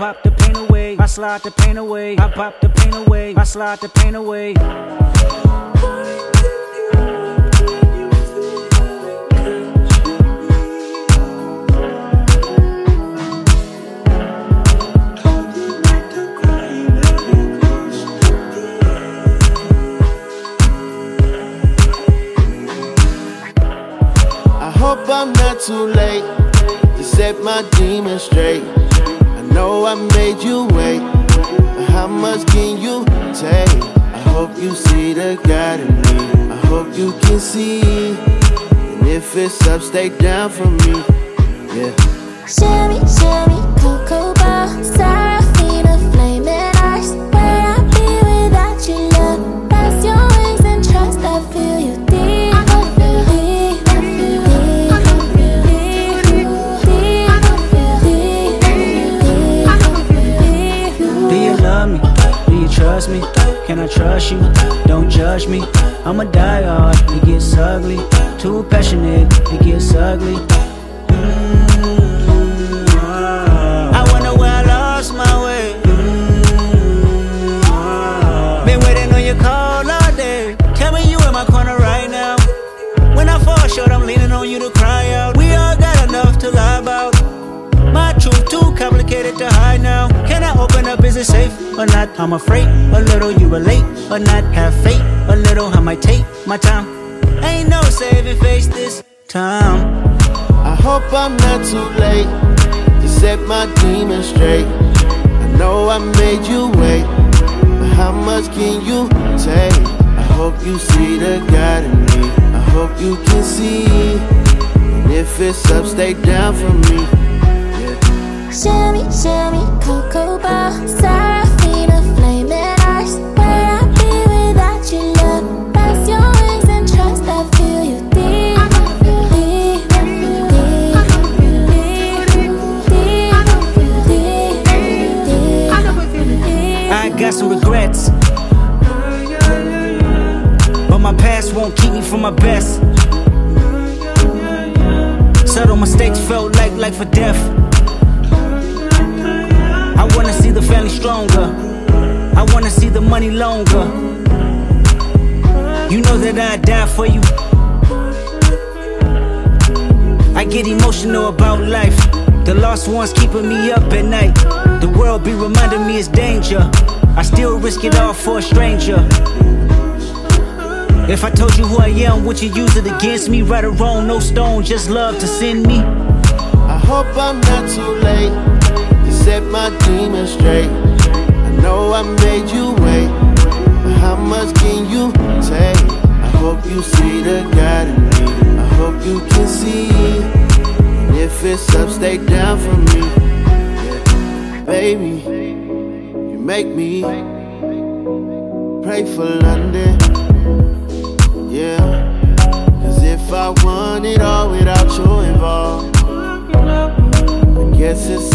pop the pain away. I slide the pain away. I pop the pain away. I slide the pain away. I hope I'm not too late to set my demons straight. Know I made you wait, how much can you take? I hope you see the God in me. I hope you can see. And if it's up, stay down for me. Yeah. Shimmy, shimmy, cocoa bar, Seraphina, trust me? Can I trust you? Don't judge me. I'ma die hard. It gets ugly. Too passionate. It gets ugly. It safe or not? I'm afraid a little you relate or not. Have faith a little. I might take my time. Ain't no saving face this time. I hope I'm not too late to set my demons straight. I know I made you wait, but how much can you take? I hope you see the God in me. I hope you can see. And if it's up, stay down for me. Yeah. Shimmy, shimmy, cocoa bar, Seraphina, flaming eyes. Where I be without your love? Rest your wings and trust. I feel you deep. Deep. Deep. Deep. Deep. I got some regrets. But my past won't keep me from my best. Subtle mistakes felt like life or death. Stronger. I wanna see the money longer. You know that I'd die for you. I get emotional about life. The lost ones keeping me up at night. The world be reminding me it's danger. I still risk it all for a stranger. If I told you who I am, would you use it against me? Right or wrong, no stone, just love to send me. I hope I'm not too late to set my demons straight. Know I made you wait, but how much can you take? I hope you see the God in me. I hope you can see. And if it's up, stay down for me. Yeah. Baby, you make me pray for London. Yeah. Cause if I want it all without you involved, I guess it's